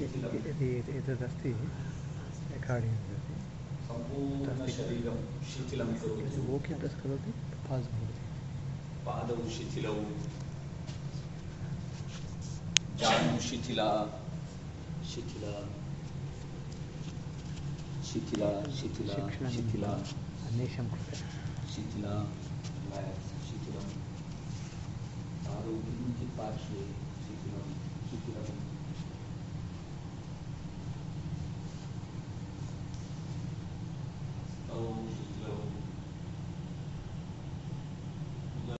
यदि एतदस्ति करोति पास् भवति पादौ शिथिलौ शिथिला शिथिला शिथिला शिथिला शिथिला अन्येषां कृते शिथिला शिथिलं पादौ किञ्चित् पार्श्वे